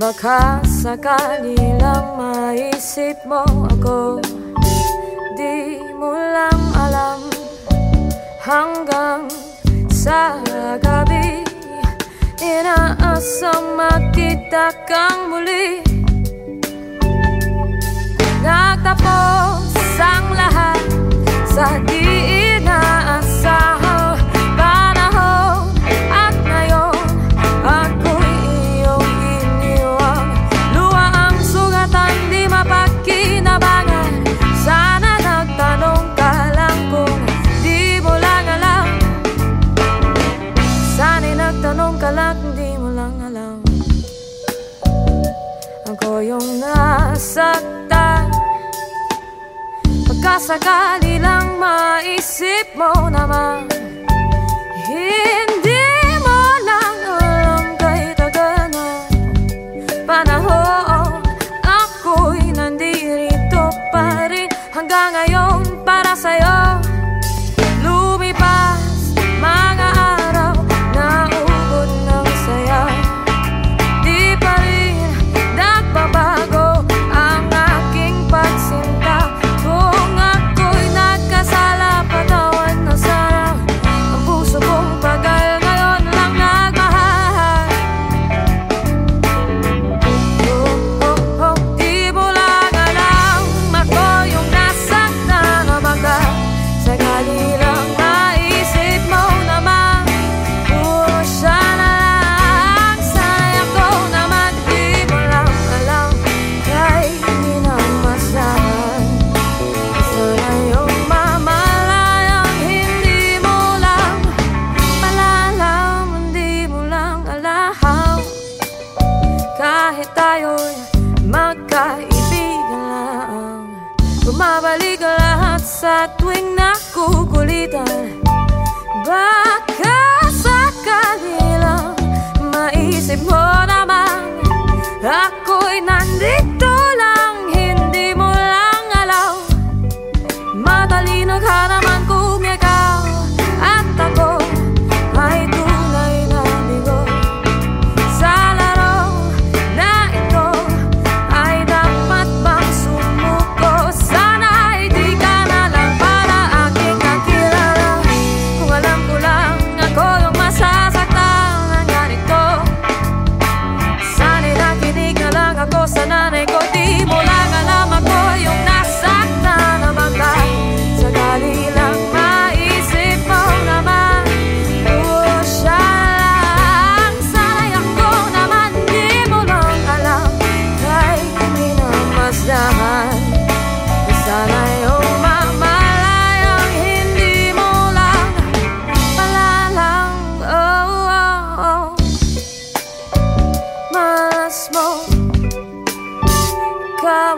Baka sakali lang maisip mo ako. Di mo lang alam Hanggang sa gabi. Inaasang makita kang muli. Nagtapos ang lahat Ako yung nasaktan. Pagkasakali lang maisip mo naman Hindi mo lang alam kay tagal na Panahon Ako'y nandito pa rin. Hanggang ngayon para sa'yo tayo'y magkaibigan lang. Bumabalik lahat sa tuwing nakukulitan. Baka sakali lang maisip mo naman Ako'y nandito lang, hindi mo lang alam. Matalino ka naman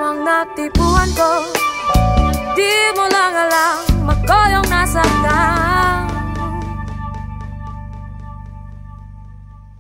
ang natipuan ko. Di mo